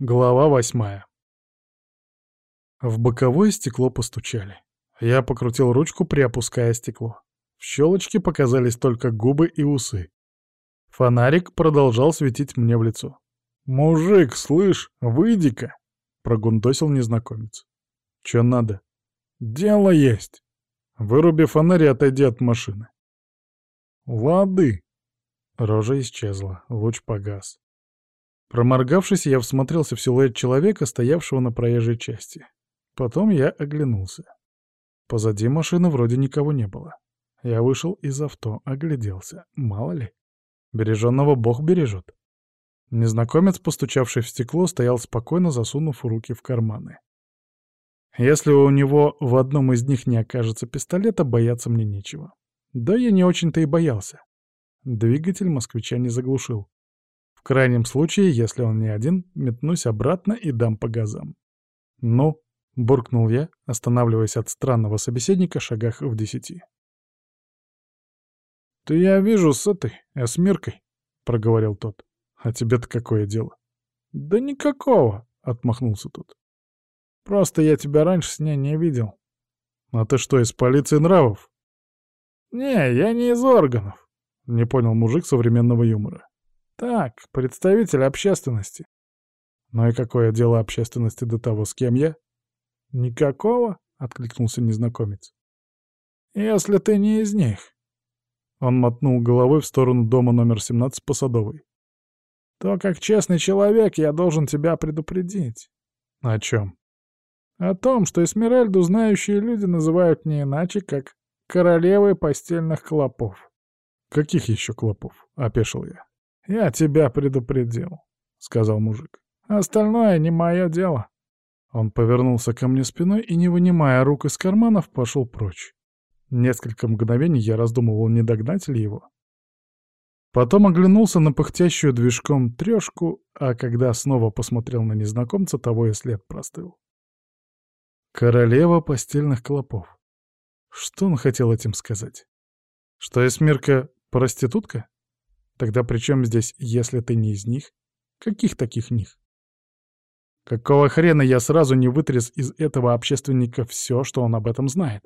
Глава восьмая. В боковое стекло постучали. Я покрутил ручку, приопуская стекло. В щелочке показались только губы и усы. Фонарик продолжал светить мне в лицо. «Мужик, слышь, выйди-ка!» — прогундосил незнакомец. «Чё надо?» «Дело есть!» «Выруби фонарь и отойди от машины». «Лады!» Рожа исчезла, луч погас. Проморгавшись, я всмотрелся в силуэт человека, стоявшего на проезжей части. Потом я оглянулся. Позади машины вроде никого не было. Я вышел из авто, огляделся. Мало ли. Береженного Бог бережет. Незнакомец, постучавший в стекло, стоял спокойно, засунув руки в карманы. Если у него в одном из них не окажется пистолета, бояться мне нечего. Да я не очень-то и боялся. Двигатель москвича не заглушил. Крайнем случае, если он не один, метнусь обратно и дам по газам. «Ну», — буркнул я, останавливаясь от странного собеседника шагах в десяти. «Ты, я вижу, с этой, эсмиркой», — проговорил тот. «А тебе-то какое дело?» «Да никакого», — отмахнулся тот. «Просто я тебя раньше с ней не видел». «А ты что, из полиции нравов?» «Не, я не из органов», — не понял мужик современного юмора. Так, представитель общественности. Ну и какое дело общественности до того, с кем я? Никакого, откликнулся незнакомец. Если ты не из них. Он мотнул головой в сторону дома номер 17 по Садовой. То, как честный человек, я должен тебя предупредить. О чем? О том, что Эсмеральду знающие люди называют не иначе, как королевой постельных клопов. Каких еще клопов? — опешил я. «Я тебя предупредил», — сказал мужик. «Остальное не мое дело». Он повернулся ко мне спиной и, не вынимая рук из карманов, пошел прочь. Несколько мгновений я раздумывал, не догнать ли его. Потом оглянулся на пыхтящую движком трешку, а когда снова посмотрел на незнакомца, того и след простыл. Королева постельных клопов. Что он хотел этим сказать? Что Эсмирка проститутка? Тогда при чем здесь, если ты не из них? Каких таких них? Какого хрена я сразу не вытряс из этого общественника все, что он об этом знает?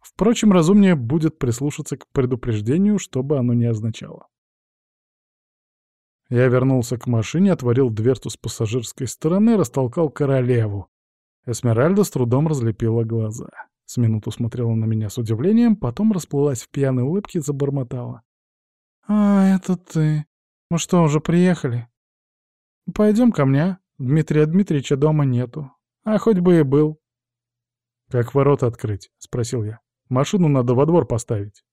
Впрочем, разумнее будет прислушаться к предупреждению, что бы оно ни означало. Я вернулся к машине, отворил дверцу с пассажирской стороны, растолкал королеву. Эсмеральда с трудом разлепила глаза. С минуту смотрела на меня с удивлением, потом расплылась в пьяной улыбке и забормотала. «А, это ты. Мы что, уже приехали?» «Пойдем ко мне. Дмитрия Дмитриевича дома нету. А хоть бы и был». «Как ворота открыть?» — спросил я. «Машину надо во двор поставить».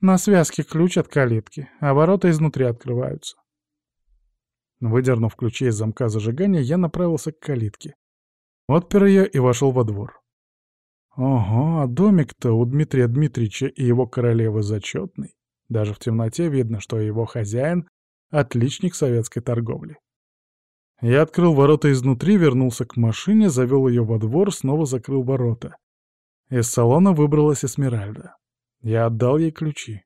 «На связке ключ от калитки, а ворота изнутри открываются». Выдернув ключи из замка зажигания, я направился к калитке. Отпер ее и вошел во двор. Ого, а домик-то у Дмитрия Дмитриевича и его королевы зачетный. Даже в темноте видно, что его хозяин — отличник советской торговли. Я открыл ворота изнутри, вернулся к машине, завел ее во двор, снова закрыл ворота. Из салона выбралась Эсмеральда. Я отдал ей ключи.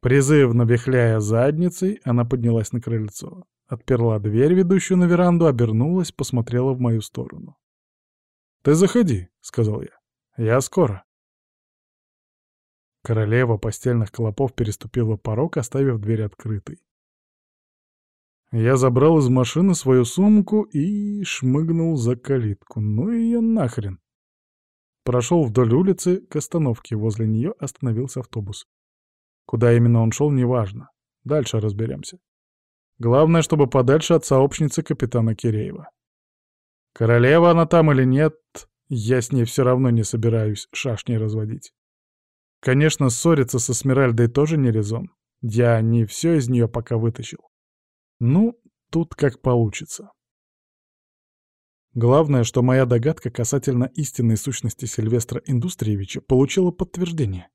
Призывно вихляя задницей, она поднялась на крыльцо. Отперла дверь, ведущую на веранду, обернулась, посмотрела в мою сторону. «Ты заходи», — сказал я. «Я скоро». Королева постельных клопов переступила порог, оставив дверь открытой. Я забрал из машины свою сумку и шмыгнул за калитку. Ну ее нахрен. Прошел вдоль улицы к остановке. Возле нее остановился автобус. Куда именно он шел, неважно. Дальше разберемся. Главное, чтобы подальше от сообщницы капитана Киреева. Королева она там или нет, я с ней все равно не собираюсь шашни разводить. Конечно, ссориться со Смиральдой тоже не резон. Я не все из нее пока вытащил. Ну, тут как получится. Главное, что моя догадка касательно истинной сущности Сильвестра Индустриевича получила подтверждение.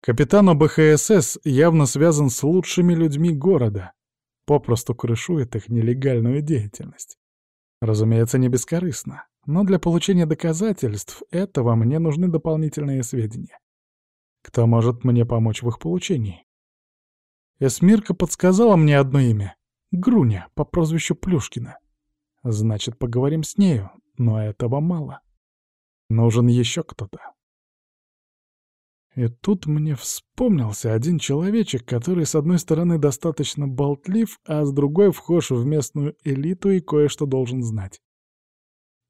Капитан ОБХСС явно связан с лучшими людьми города, попросту крышует их нелегальную деятельность. Разумеется, не бескорыстно, но для получения доказательств этого мне нужны дополнительные сведения. Кто может мне помочь в их получении? Эсмирка подсказала мне одно имя — Груня по прозвищу Плюшкина. Значит, поговорим с нею, но этого мало. Нужен еще кто-то. И тут мне вспомнился один человечек, который с одной стороны достаточно болтлив, а с другой вхож в местную элиту и кое-что должен знать.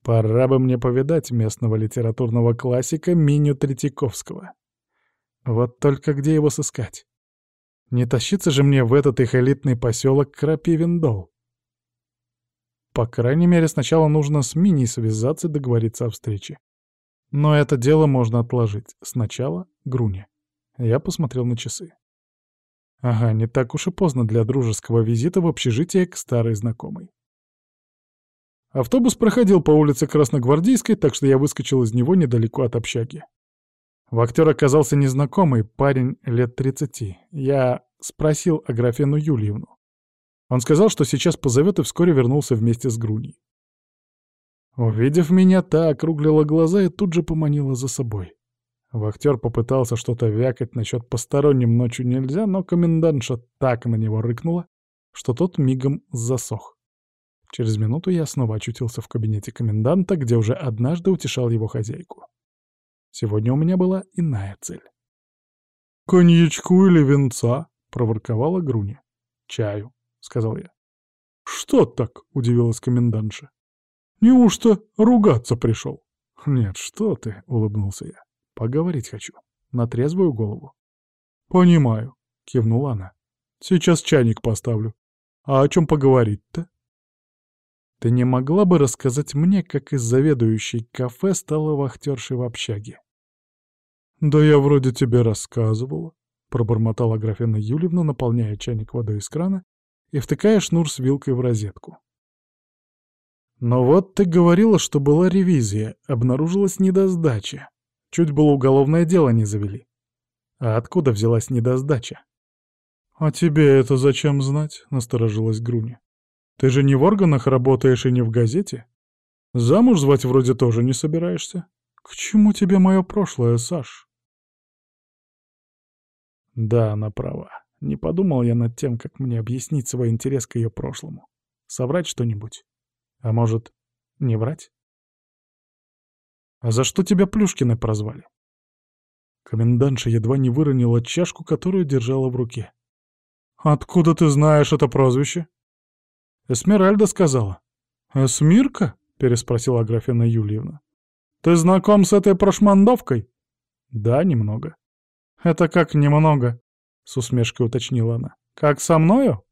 Пора бы мне повидать местного литературного классика Миню Третьяковского. Вот только где его сыскать? Не тащиться же мне в этот их элитный поселок Крапивендол. По крайней мере, сначала нужно с Мини связаться и договориться о встрече. Но это дело можно отложить. Сначала Груня. Я посмотрел на часы. Ага, не так уж и поздно для дружеского визита в общежитие к старой знакомой. Автобус проходил по улице Красногвардейской, так что я выскочил из него недалеко от общаги. Вахтер оказался незнакомый, парень лет 30. Я спросил о графену Юльевну. Он сказал, что сейчас позовет и вскоре вернулся вместе с Груней. Увидев меня, та округлила глаза и тут же поманила за собой. Вахтер попытался что-то вякать насчет посторонним ночью нельзя, но комендантша так на него рыкнула, что тот мигом засох. Через минуту я снова очутился в кабинете коменданта, где уже однажды утешал его хозяйку. Сегодня у меня была иная цель. «Коньячку или венца?» — проворковала Груня. «Чаю», — сказал я. «Что так?» — удивилась комендантша. Неужто ругаться пришел? Нет, что ты, улыбнулся я. Поговорить хочу. На трезвую голову. Понимаю, кивнула она. Сейчас чайник поставлю. А о чем поговорить-то? Ты не могла бы рассказать мне, как из заведующей кафе стала вахтершей в общаге? Да я вроде тебе рассказывала, пробормотала Графена Юльевна, наполняя чайник водой из крана и втыкая шнур с вилкой в розетку. Но вот ты говорила, что была ревизия, обнаружилась недосдача. Чуть было уголовное дело не завели. А откуда взялась недосдача? «А тебе это зачем знать?» — насторожилась Груня. «Ты же не в органах работаешь и не в газете. Замуж звать вроде тоже не собираешься. К чему тебе мое прошлое, Саш?» Да, она права. Не подумал я над тем, как мне объяснить свой интерес к ее прошлому. Соврать что-нибудь? А может, не врать? А за что тебя Плюшкиной прозвали? Комендантша едва не выронила чашку, которую держала в руке. «Откуда ты знаешь это прозвище?» «Эсмеральда сказала». «Эсмирка?» — переспросила Аграфена Юльевна. «Ты знаком с этой прошмандовкой?» «Да, немного». «Это как немного?» — с усмешкой уточнила она. «Как со мною?»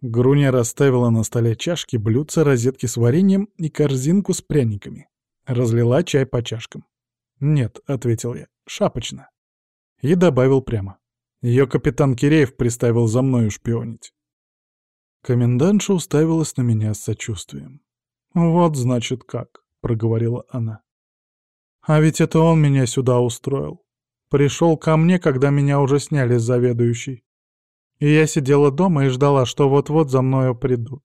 Груня расставила на столе чашки, блюдца, розетки с вареньем и корзинку с пряниками. Разлила чай по чашкам. «Нет», — ответил я, — «шапочно». И добавил прямо. Ее капитан Киреев приставил за мною шпионить. Комендантша уставилась на меня с сочувствием. «Вот, значит, как», — проговорила она. «А ведь это он меня сюда устроил. Пришел ко мне, когда меня уже сняли с заведующей. И я сидела дома и ждала, что вот-вот за мною придут.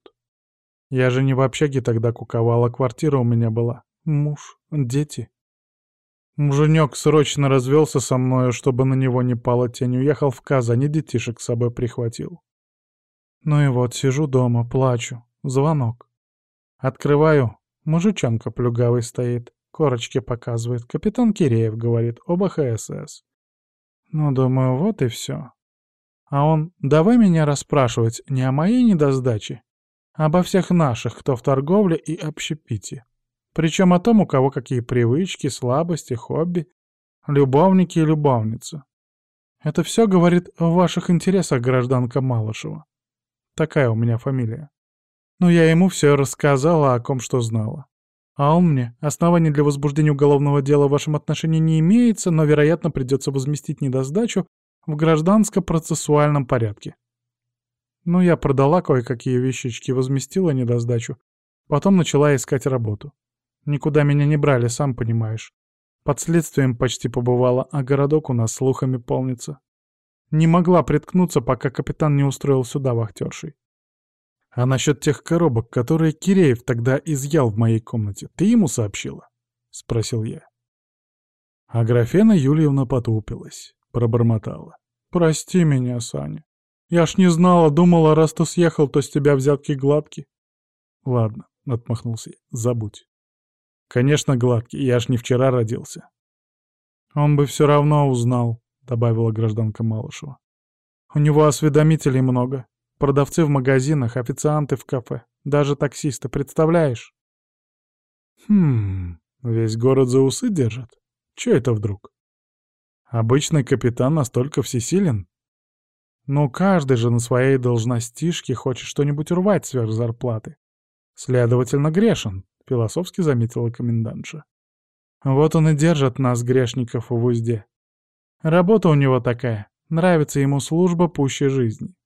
Я же не в общаге тогда куковала, квартира у меня была. Муж, дети. Муженек срочно развелся со мною, чтобы на него не пала тень. Уехал в Казань и детишек с собой прихватил. Ну и вот, сижу дома, плачу. Звонок. Открываю. Мужичонка плюгавый стоит. Корочки показывает. Капитан Киреев говорит об ХСС. Ну, думаю, вот и все. А он, давай меня расспрашивать не о моей недосдаче, а обо всех наших, кто в торговле и общепите. Причем о том, у кого какие привычки, слабости, хобби, любовники и любовницы. Это все, говорит, в ваших интересах, гражданка Малышева. Такая у меня фамилия. Ну, я ему все рассказала, о ком что знала. А он мне, оснований для возбуждения уголовного дела в вашем отношении не имеется, но, вероятно, придется возместить недосдачу в гражданско-процессуальном порядке. Ну, я продала кое-какие вещички, возместила недосдачу. Потом начала искать работу. Никуда меня не брали, сам понимаешь. Под следствием почти побывала, а городок у нас слухами полнится. Не могла приткнуться, пока капитан не устроил сюда вахтершей. А насчет тех коробок, которые Киреев тогда изъял в моей комнате, ты ему сообщила? — спросил я. А графена Юльевна потупилась пробормотала. «Прости меня, Саня. Я ж не знала, думала, раз ты съехал, то с тебя взятки гладки. Ладно, отмахнулся я, забудь. Конечно, гладкий, я ж не вчера родился. Он бы все равно узнал, добавила гражданка Малышева. У него осведомителей много. Продавцы в магазинах, официанты в кафе, даже таксисты, представляешь? Хм, весь город за усы держит? Чё это вдруг? Обычный капитан настолько всесилен? Ну, каждый же на своей должностишке хочет что-нибудь урвать сверх зарплаты. Следовательно, грешен, — философски заметила комендантша. Вот он и держит нас, грешников, в узде. Работа у него такая, нравится ему служба пуще жизни.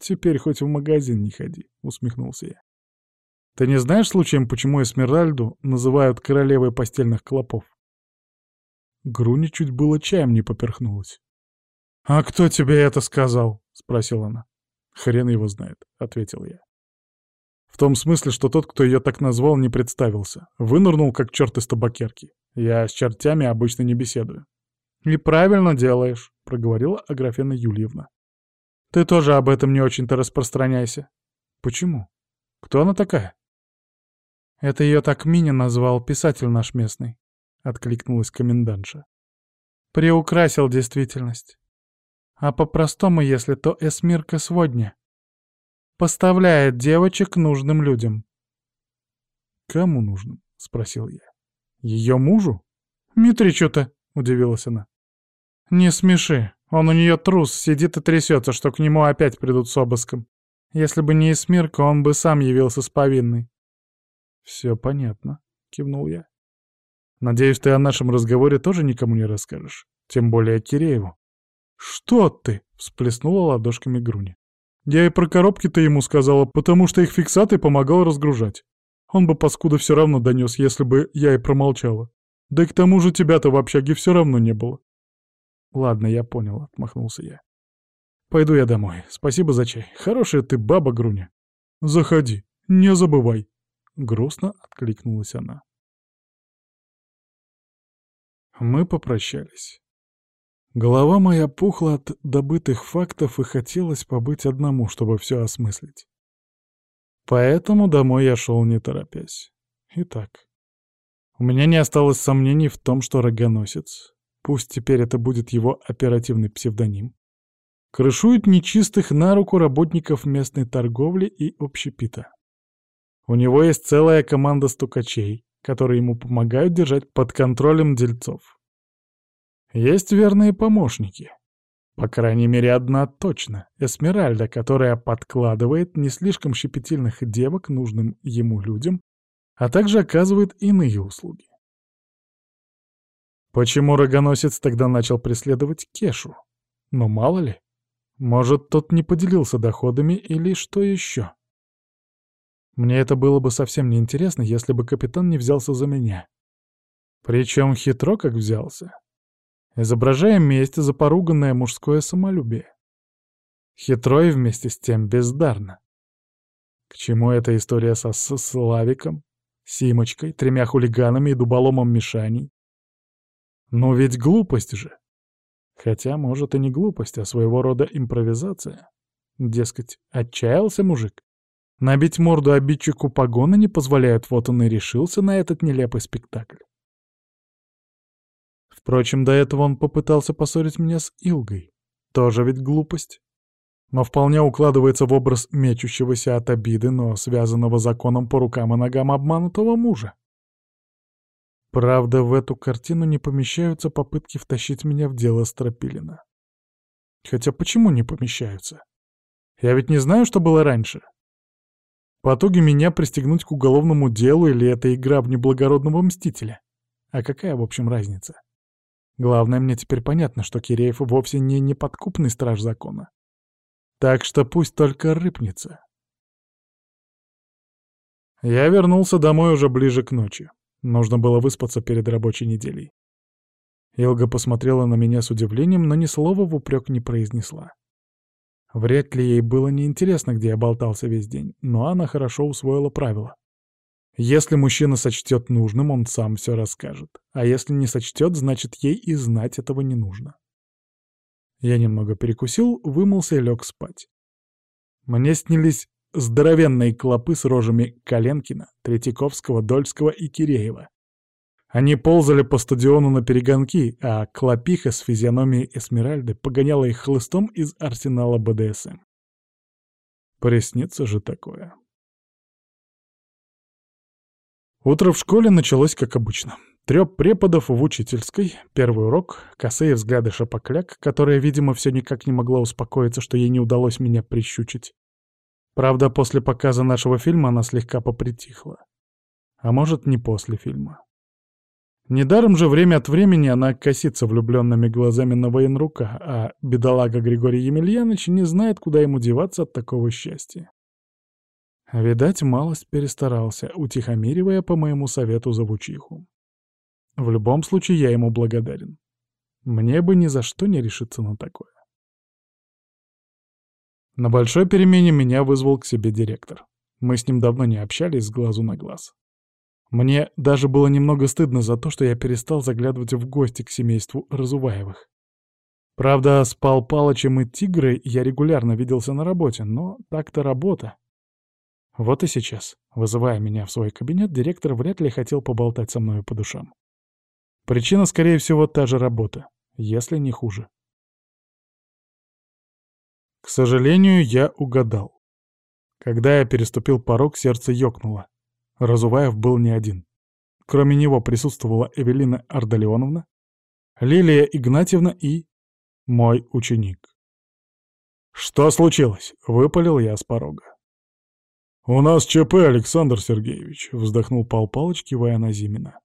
«Теперь хоть в магазин не ходи», — усмехнулся я. «Ты не знаешь случаем, почему Эсмеральду называют королевой постельных клопов?» Груни чуть было чаем не поперхнулась. «А кто тебе это сказал?» — спросила она. «Хрен его знает», — ответил я. В том смысле, что тот, кто ее так назвал, не представился. Вынырнул, как черт из табакерки. Я с чертями обычно не беседую. «И правильно делаешь», — проговорила Аграфена Юльевна. «Ты тоже об этом не очень-то распространяйся». «Почему? Кто она такая?» «Это ее так Миня назвал писатель наш местный», — откликнулась комендантша. «Приукрасил действительность. А по-простому, если то Эсмирка сводня. Поставляет девочек нужным людям». «Кому нужным?» — спросил я. «Ее мужу?» «Митричу-то», — удивилась она. «Не смеши. Он у нее трус, сидит и трясется, что к нему опять придут с обыском. Если бы не Эсмирка, он бы сам явился с повинной». «Все понятно», — кивнул я. «Надеюсь, ты о нашем разговоре тоже никому не расскажешь, тем более Кирееву». «Что ты?» — всплеснула ладошками Груни. «Я и про коробки-то ему сказала, потому что их фиксатый помогал разгружать. Он бы, паскуда, все равно донес, если бы я и промолчала. Да и к тому же тебя-то в общаге все равно не было. «Ладно, я понял», — отмахнулся я. «Пойду я домой. Спасибо за чай. Хорошая ты баба, Груня». «Заходи, не забывай», — грустно откликнулась она. Мы попрощались. Голова моя пухла от добытых фактов и хотелось побыть одному, чтобы все осмыслить. Поэтому домой я шел не торопясь. Итак, у меня не осталось сомнений в том, что рогоносец пусть теперь это будет его оперативный псевдоним, крышует нечистых на руку работников местной торговли и общепита. У него есть целая команда стукачей, которые ему помогают держать под контролем дельцов. Есть верные помощники. По крайней мере, одна точно — Эсмеральда, которая подкладывает не слишком щепетильных девок нужным ему людям, а также оказывает иные услуги. Почему рогоносец тогда начал преследовать Кешу? Но мало ли. Может, тот не поделился доходами или что еще? Мне это было бы совсем неинтересно, если бы капитан не взялся за меня. Причем хитро как взялся. Изображая месть за поруганное мужское самолюбие. Хитро и вместе с тем бездарно. К чему эта история со Славиком, Симочкой, тремя хулиганами и дуболомом Мишаней? Но ведь глупость же. Хотя, может, и не глупость, а своего рода импровизация. Дескать, отчаялся мужик. Набить морду обидчику погоны не позволяют, вот он и решился на этот нелепый спектакль. Впрочем, до этого он попытался поссорить меня с Илгой. Тоже ведь глупость. Но вполне укладывается в образ мечущегося от обиды, но связанного законом по рукам и ногам обманутого мужа. Правда, в эту картину не помещаются попытки втащить меня в дело Стропилина. Хотя почему не помещаются? Я ведь не знаю, что было раньше. По итоге меня пристегнуть к уголовному делу или это игра в неблагородного мстителя? А какая, в общем, разница? Главное, мне теперь понятно, что Киреев вовсе не неподкупный страж закона. Так что пусть только рыпнется. Я вернулся домой уже ближе к ночи. Нужно было выспаться перед рабочей неделей. Илга посмотрела на меня с удивлением, но ни слова в упрек не произнесла. Вряд ли ей было неинтересно, где я болтался весь день, но она хорошо усвоила правила. Если мужчина сочтет нужным, он сам все расскажет. А если не сочтет, значит, ей и знать этого не нужно. Я немного перекусил, вымылся и лег спать. Мне снились здоровенные клопы с рожами Коленкина, Третьяковского, Дольского и Киреева. Они ползали по стадиону на перегонки, а клопиха с физиономией Эсмеральды погоняла их хлыстом из арсенала БДСМ. Приснится же такое. Утро в школе началось как обычно. Трёп преподов в учительской, первый урок, косые взгляды шапокляк, которая, видимо, все никак не могла успокоиться, что ей не удалось меня прищучить. Правда, после показа нашего фильма она слегка попритихла. А может, не после фильма. Недаром же время от времени она косится влюбленными глазами на военрука, а бедолага Григорий Емельянович не знает, куда ему деваться от такого счастья. Видать, малость перестарался, утихомиривая по моему совету завучиху. В любом случае, я ему благодарен. Мне бы ни за что не решиться на такое. На большой перемене меня вызвал к себе директор. Мы с ним давно не общались с глазу на глаз. Мне даже было немного стыдно за то, что я перестал заглядывать в гости к семейству Разуваевых. Правда, с Пал Палычем и Тигрой я регулярно виделся на работе, но так-то работа. Вот и сейчас, вызывая меня в свой кабинет, директор вряд ли хотел поболтать со мной по душам. Причина, скорее всего, та же работа, если не хуже. К сожалению, я угадал. Когда я переступил порог, сердце ёкнуло. Разуваев был не один. Кроме него присутствовала Эвелина Ардалионовна, Лилия Игнатьевна и... мой ученик. «Что случилось?» — выпалил я с порога. «У нас ЧП, Александр Сергеевич», — вздохнул Пал Палыч, кивая на Зимина.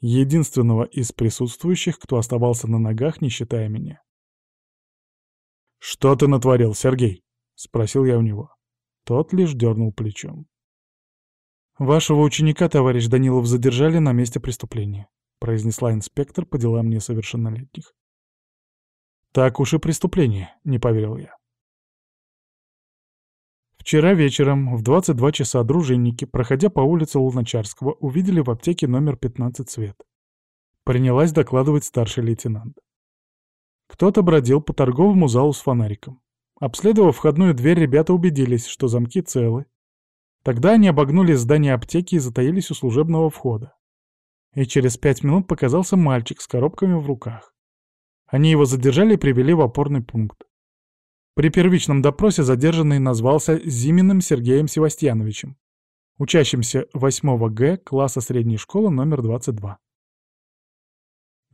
Единственного из присутствующих, кто оставался на ногах, не считая меня. «Что ты натворил, Сергей?» — спросил я у него. Тот лишь дернул плечом. «Вашего ученика, товарищ Данилов, задержали на месте преступления», — произнесла инспектор по делам несовершеннолетних. «Так уж и преступление», — не поверил я. Вчера вечером в 22 часа дружинники, проходя по улице Луначарского, увидели в аптеке номер 15 свет. Принялась докладывать старший лейтенант. Кто-то бродил по торговому залу с фонариком. Обследовав входную дверь, ребята убедились, что замки целы, Тогда они обогнули здание аптеки и затаились у служебного входа. И через пять минут показался мальчик с коробками в руках. Они его задержали и привели в опорный пункт. При первичном допросе задержанный назвался Зиминым Сергеем Севастьяновичем, учащимся 8 Г класса средней школы номер 22.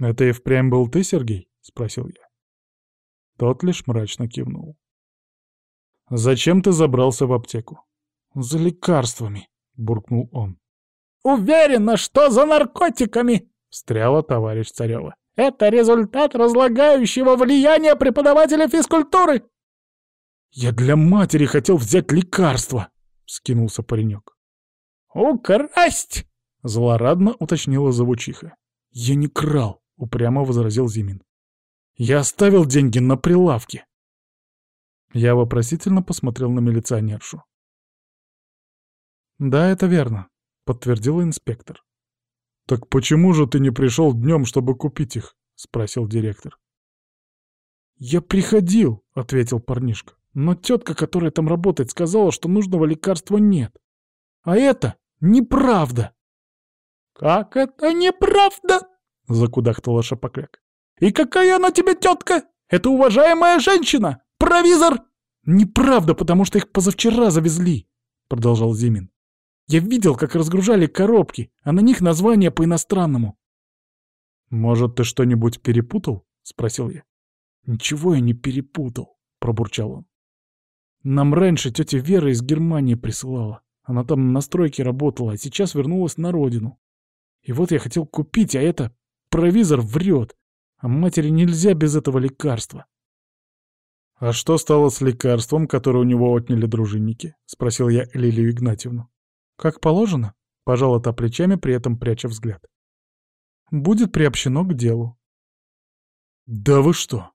«Это и впрямь был ты, Сергей?» — спросил я. Тот лишь мрачно кивнул. «Зачем ты забрался в аптеку?» «За лекарствами», — буркнул он. «Уверена, что за наркотиками!» — встряла товарищ Царева. «Это результат разлагающего влияния преподавателя физкультуры!» «Я для матери хотел взять лекарство!» — скинулся паренек. «Украсть!» — злорадно уточнила завучиха. «Я не крал!» — упрямо возразил Зимин. «Я оставил деньги на прилавке!» Я вопросительно посмотрел на милиционершу. «Да, это верно», — подтвердил инспектор. «Так почему же ты не пришел днем, чтобы купить их?» — спросил директор. «Я приходил», — ответил парнишка. «Но тетка, которая там работает, сказала, что нужного лекарства нет. А это неправда». «Как это неправда?» — закудахтала Шапокляк. «И какая она тебе тетка? Это уважаемая женщина! Провизор!» «Неправда, потому что их позавчера завезли», — продолжал Зимин. Я видел, как разгружали коробки, а на них название по-иностранному. «Может, ты что-нибудь перепутал?» — спросил я. «Ничего я не перепутал», — пробурчал он. «Нам раньше тетя Вера из Германии присылала. Она там на стройке работала, а сейчас вернулась на родину. И вот я хотел купить, а это... Провизор врет. А матери нельзя без этого лекарства». «А что стало с лекарством, которое у него отняли дружинники?» — спросил я Лилию Игнатьевну. Как положено, пожала та плечами, при этом пряча взгляд. Будет приобщено к делу. «Да вы что?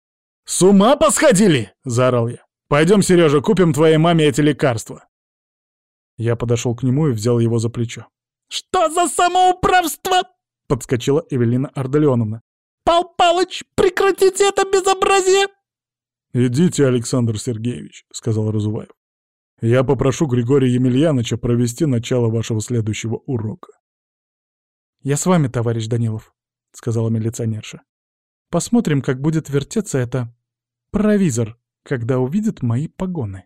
С ума посходили?» — заорал я. «Пойдем, Сережа, купим твоей маме эти лекарства». Я подошел к нему и взял его за плечо. «Что за самоуправство?» — подскочила Эвелина Ардалионовна. «Пал Палыч, прекратите это безобразие!» «Идите, Александр Сергеевич», — сказал Разуваев. «Я попрошу Григория Емельяновича провести начало вашего следующего урока». «Я с вами, товарищ Данилов», — сказала милиционерша. «Посмотрим, как будет вертеться это провизор, когда увидит мои погоны».